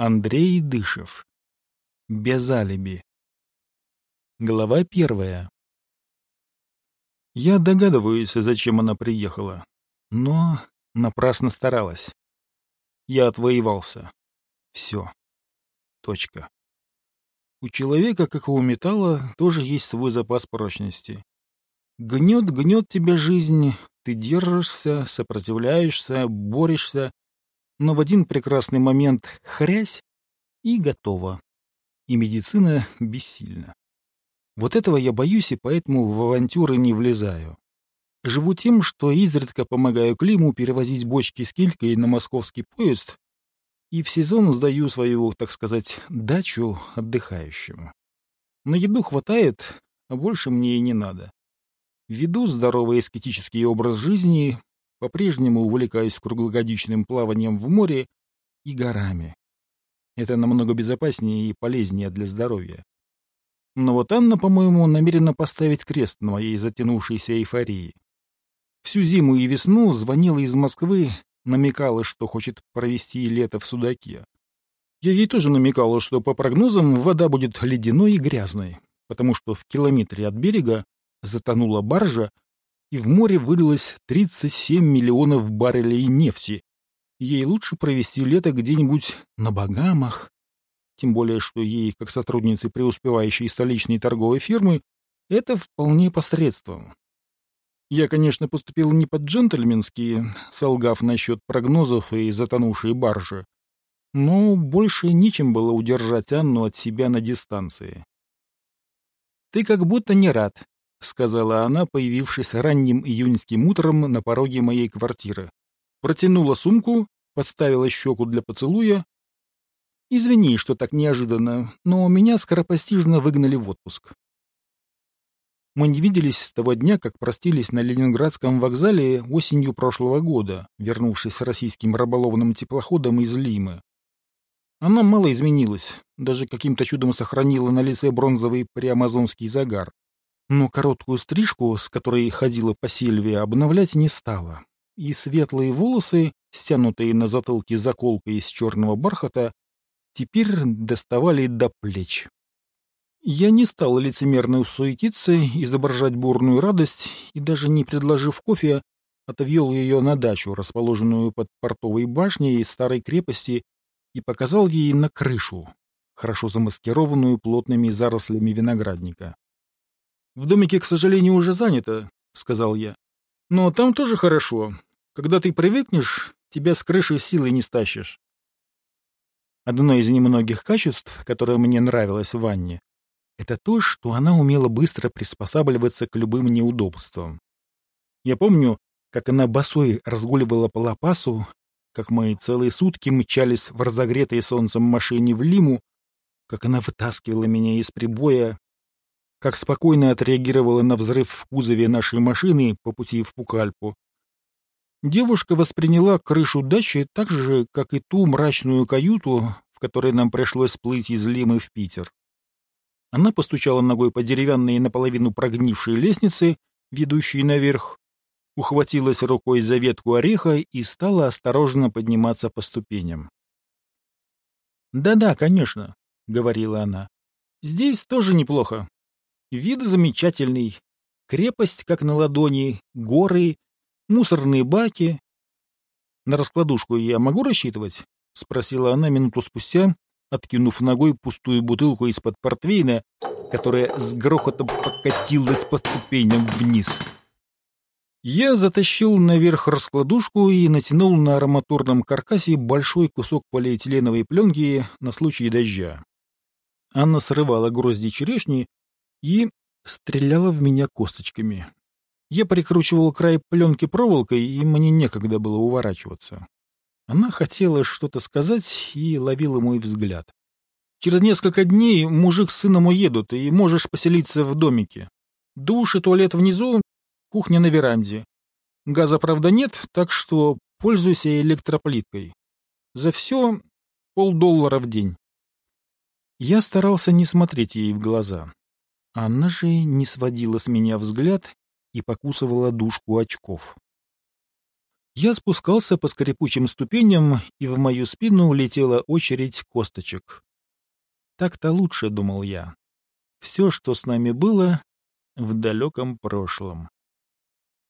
Андрей Дышев. Без алиби. Глава первая. Я догадываюсь, зачем она приехала, но напрасно старалась. Я отвоевался. Все. Точка. У человека, как и у металла, тоже есть свой запас прочности. Гнет, гнет тебя жизнь, ты держишься, сопротивляешься, борешься, но в один прекрасный момент хрясь и готово. И медицина бессильна. Вот этого я боюсь, и поэтому в авантюры не влезаю. Живу тем, что изредка помогаю Климу перевозить бочки с килькой на московский поезд, и в сезон сдаю свою, так сказать, дачу отдыхающему. На еду хватает, а больше мне и не надо. Веду здоровый аскетический образ жизни, по-прежнему увлекаюсь круглогодичным плаванием в море и горами. Это намного безопаснее и полезнее для здоровья. Но вот Анна, по-моему, намерена поставить крест на моей затянувшейся эйфории. Всю зиму и весну звонила из Москвы, намекала, что хочет провести лето в Судаке. Я ей тоже намекала, что по прогнозам вода будет ледяной и грязной, потому что в километре от берега затонула баржа, и в море вылилось 37 миллионов баррелей нефти. Ей лучше провести лето где-нибудь на Багамах. Тем более, что ей, как сотруднице преуспевающей столичной торговой фирмы, это вполне посредством. Я, конечно, поступил не по-джентльменски, солгав насчет прогнозов и затонувшей баржи, но больше ничем было удержать Анну от себя на дистанции. «Ты как будто не рад», — сказала она, появившись ранним июньским утром на пороге моей квартиры. Протянула сумку, подставила щеку для поцелуя. «Извини, что так неожиданно, но меня скоропостижно выгнали в отпуск». Мы не виделись с того дня, как простились на Ленинградском вокзале осенью прошлого года, вернувшись с российским рыболовным теплоходом из Лимы. Она мало изменилась, даже каким-то чудом сохранила на лице бронзовый приамазонский загар но короткую стрижку, с которой ходила по Сильве, обновлять не стала, и светлые волосы, стянутые на затылке заколкой из черного бархата, теперь доставали до плеч. Я не стал лицемерно суетиться, изображать бурную радость и даже не предложив кофе, отвел ее на дачу, расположенную под портовой башней старой крепости, и показал ей на крышу, хорошо замаскированную плотными зарослями виноградника. В домике, к сожалению, уже занято, — сказал я. Но там тоже хорошо. Когда ты привыкнешь, тебя с крыши силой не стащишь. Одно из немногих качеств, которое мне нравилось в Ванне, это то, что она умела быстро приспосабливаться к любым неудобствам. Я помню, как она босой разгуливала по лопасу, как мы целые сутки мчались в разогретой солнцем машине в Лиму, как она вытаскивала меня из прибоя, как спокойно отреагировала на взрыв в кузове нашей машины по пути в Пукальпу. Девушка восприняла крышу дачи так же, как и ту мрачную каюту, в которой нам пришлось плыть из Лимы в Питер. Она постучала ногой по деревянной наполовину прогнившей лестнице, ведущей наверх, ухватилась рукой за ветку ореха и стала осторожно подниматься по ступеням. «Да-да, конечно», — говорила она. «Здесь тоже неплохо. Вид замечательный. Крепость, как на ладони, горы, мусорные баки. На раскладушку я могу рассчитывать? — спросила она минуту спустя, откинув ногой пустую бутылку из-под портвейна, которая с грохотом покатилась по ступеням вниз. Я затащил наверх раскладушку и натянул на арматурном каркасе большой кусок полиэтиленовой пленки на случай дождя. Анна срывала грозди черешни, и стреляла в меня косточками. Я прикручивал край пленки проволокой, и мне некогда было уворачиваться. Она хотела что-то сказать и ловила мой взгляд. «Через несколько дней мужик с сыном уедут, и можешь поселиться в домике. Душ и туалет внизу, кухня на веранде. Газа, правда, нет, так что пользуйся электроплиткой. За все полдоллара в день». Я старался не смотреть ей в глаза. Анна же не сводила с меня взгляд и покусывала дужку очков. Я спускался по скрипучим ступеням, и в мою спину улетела очередь косточек. Так-то лучше, думал я. Все, что с нами было, в далеком прошлом.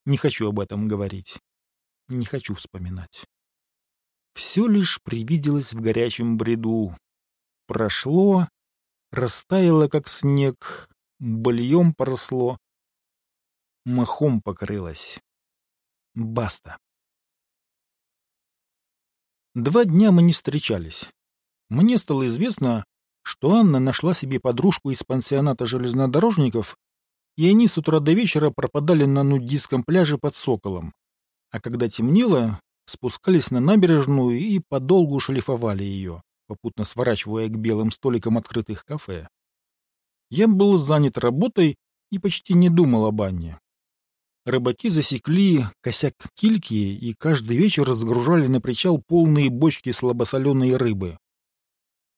Не хочу об этом говорить. Не хочу вспоминать. Все лишь привиделось в горячем бреду. Прошло, растаяло, как снег, бульем поросло, махом покрылось. Баста. Два дня мы не встречались. Мне стало известно, что Анна нашла себе подружку из пансионата железнодорожников, и они с утра до вечера пропадали на нудистском пляже под Соколом. А когда темнело, спускались на набережную и подолгу шлифовали ее, попутно сворачивая к белым столикам открытых кафе. Я был занят работой и почти не думал об Анне. Рыбаки засекли косяк кильки и каждый вечер разгружали на причал полные бочки слабосоленой рыбы.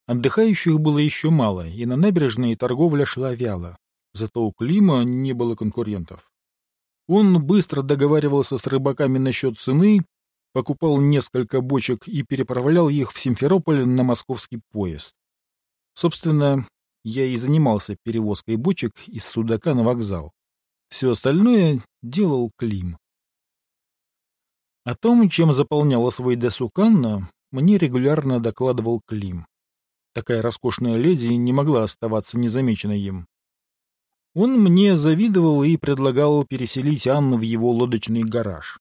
Отдыхающих было еще мало, и на набережной торговля шла вяло. Зато у Клима не было конкурентов. Он быстро договаривался с рыбаками насчет цены, покупал несколько бочек и переправлял их в Симферополь на московский поезд. Собственно, я и занимался перевозкой бочек из Судака на вокзал. Все остальное делал Клим. О том, чем заполняла свой досуг Анна, мне регулярно докладывал Клим. Такая роскошная леди не могла оставаться незамеченной им. Он мне завидовал и предлагал переселить Анну в его лодочный гараж.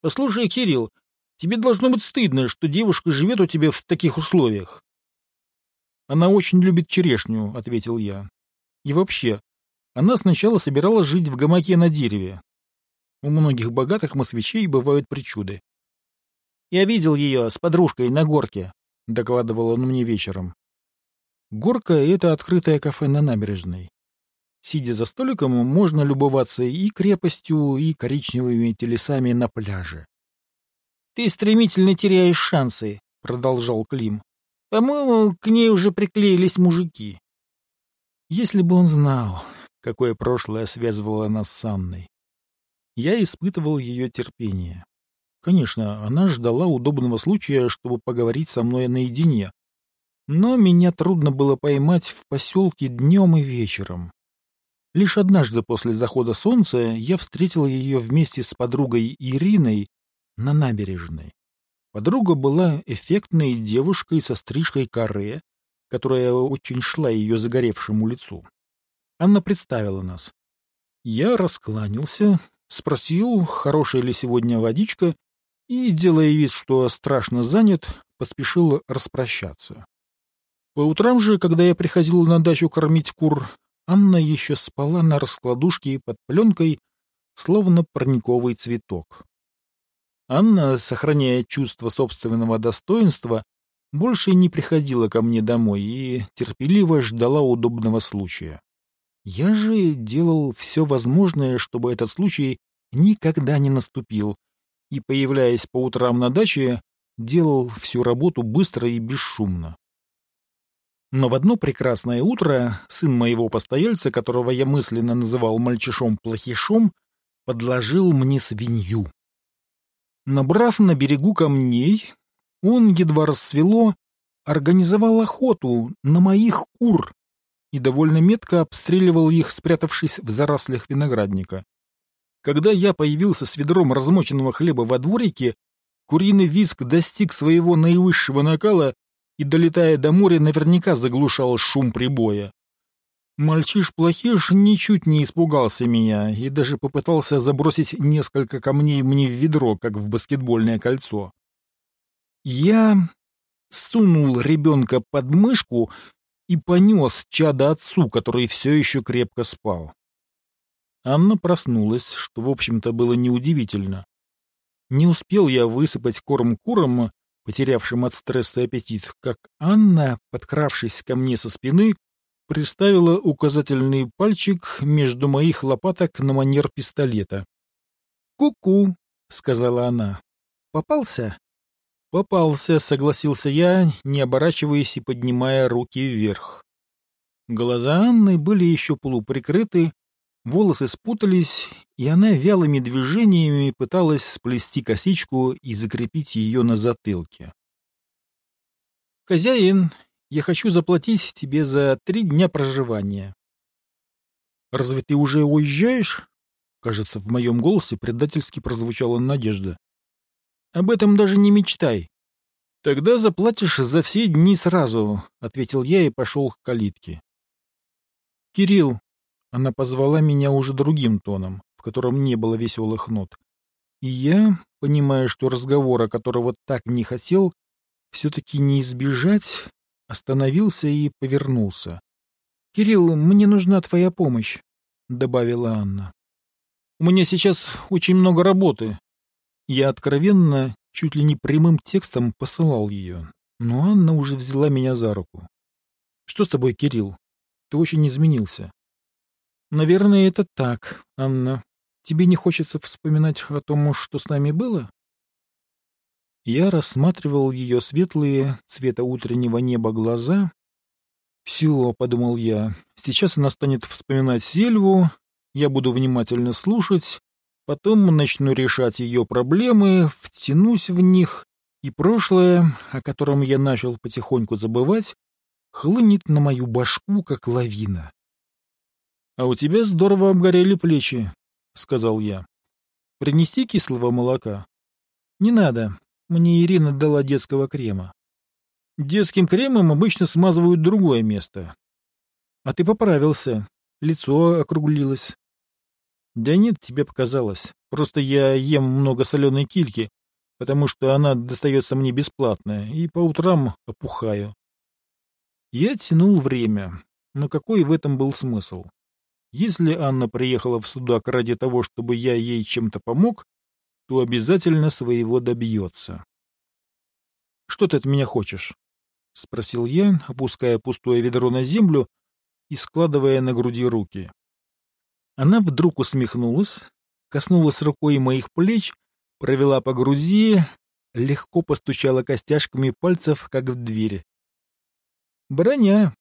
«Послушай, Кирилл, тебе должно быть стыдно, что девушка живет у тебя в таких условиях». «Она очень любит черешню», — ответил я. «И вообще, она сначала собиралась жить в гамаке на дереве. У многих богатых москвичей бывают причуды. Я видел ее с подружкой на горке, — докладывал он мне вечером. Горка — это открытое кафе на набережной. Сидя за столиком, можно любоваться и крепостью, и коричневыми телесами на пляже. — Ты стремительно теряешь шансы, — продолжал Клим. — По-моему, к ней уже приклеились мужики. Если бы он знал, какое прошлое связывало нас с Анной. Я испытывал ее терпение. Конечно, она ждала удобного случая, чтобы поговорить со мной наедине. Но меня трудно было поймать в поселке днем и вечером. Лишь однажды после захода солнца я встретил ее вместе с подругой Ириной на набережной. Подруга была эффектной девушкой со стрижкой каре, которая очень шла ее загоревшему лицу. Анна представила нас. Я раскланялся, спросил, хорошая ли сегодня водичка, и, делая вид, что страшно занят, поспешил распрощаться. По утрам же, когда я приходил на дачу кормить кур, Анна еще спала на раскладушке под пленкой, словно парниковый цветок. Анна, сохраняя чувство собственного достоинства, больше не приходила ко мне домой и терпеливо ждала удобного случая. Я же делал все возможное, чтобы этот случай никогда не наступил, и, появляясь по утрам на даче, делал всю работу быстро и бесшумно. Но в одно прекрасное утро сын моего постояльца, которого я мысленно называл мальчишом-плохишом, подложил мне свинью. Набрав на берегу камней, он, едва рассвело, организовал охоту на моих кур и довольно метко обстреливал их, спрятавшись в зарослях виноградника. Когда я появился с ведром размоченного хлеба во дворике, куриный виск достиг своего наивысшего накала и, долетая до моря, наверняка заглушал шум прибоя. Мальчиш-плохиш ничуть не испугался меня и даже попытался забросить несколько камней мне в ведро, как в баскетбольное кольцо. Я сунул ребенка под мышку и понес чада отцу, который все еще крепко спал. Анна проснулась, что, в общем-то, было неудивительно. Не успел я высыпать корм курам, потерявшим от стресса аппетит, как Анна, подкравшись ко мне со спины, приставила указательный пальчик между моих лопаток на манер пистолета. «Ку-ку», — сказала она. «Попался?» «Попался», — согласился я, не оборачиваясь и поднимая руки вверх. Глаза Анны были еще полуприкрыты, Волосы спутались, и она вялыми движениями пыталась сплести косичку и закрепить ее на затылке. «Хозяин, я хочу заплатить тебе за три дня проживания». «Разве ты уже уезжаешь?» Кажется, в моем голосе предательски прозвучала надежда. «Об этом даже не мечтай. Тогда заплатишь за все дни сразу», — ответил я и пошел к калитке. «Кирилл», — она позвала меня уже другим тоном, в котором не было веселых нот. И я, понимая, что разговора, которого так не хотел, все-таки не избежать, остановился и повернулся. «Кирилл, мне нужна твоя помощь», — добавила Анна. У меня сейчас очень много работы. Я откровенно, чуть ли не прямым текстом посылал ее, но Анна уже взяла меня за руку. Что с тобой, Кирилл? Ты очень изменился. Наверное, это так, Анна. Тебе не хочется вспоминать о том, что с нами было? Я рассматривал ее светлые, цвета утреннего неба глаза. «Все», — подумал я, — «сейчас она станет вспоминать Сельву, я буду внимательно слушать, потом начну решать ее проблемы, втянусь в них, и прошлое, о котором я начал потихоньку забывать, хлынет на мою башку, как лавина. — А у тебя здорово обгорели плечи, — сказал я. — Принести кислого молока? — Не надо. Мне Ирина дала детского крема. Детским кремом обычно смазывают другое место. А ты поправился. Лицо округлилось. Да нет, тебе показалось. Просто я ем много соленой кильки, потому что она достается мне бесплатно, и по утрам опухаю. Я тянул время, но какой в этом был смысл? Если Анна приехала в судак ради того, чтобы я ей чем-то помог, то обязательно своего добьется. — Что ты от меня хочешь? — спросил я, опуская пустое ведро на землю и складывая на груди руки. Она вдруг усмехнулась, коснулась рукой моих плеч, провела по груди, легко постучала костяшками пальцев, как в дверь. «Броня!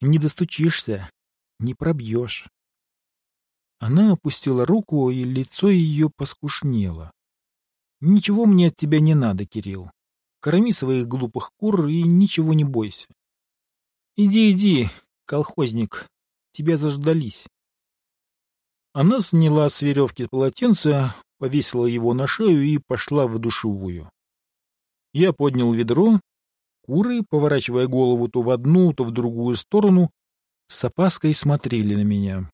Не достучишься, не пробьешь». Она опустила руку, и лицо ее поскушнело. «Ничего мне от тебя не надо, Кирилл. Корми своих глупых кур и ничего не бойся. Иди, иди, колхозник, тебя заждались». Она сняла с веревки полотенце, повесила его на шею и пошла в душевую. Я поднял ведро. Куры, поворачивая голову то в одну, то в другую сторону, с опаской смотрели на меня.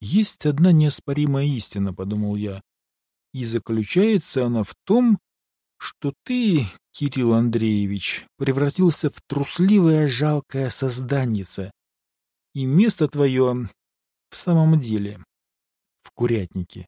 «Есть одна неоспоримая истина», — подумал я, — «и заключается она в том, что ты, Кирилл Андреевич, превратился в трусливое жалкое созданнице, и место твое в самом деле в курятнике.